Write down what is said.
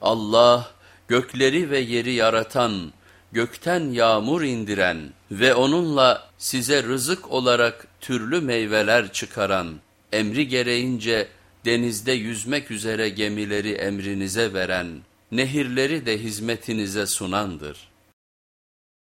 Allah gökleri ve yeri yaratan, gökten yağmur indiren ve onunla size rızık olarak türlü meyveler çıkaran, emri gereğince denizde yüzmek üzere gemileri emrinize veren, nehirleri de hizmetinize sunandır.''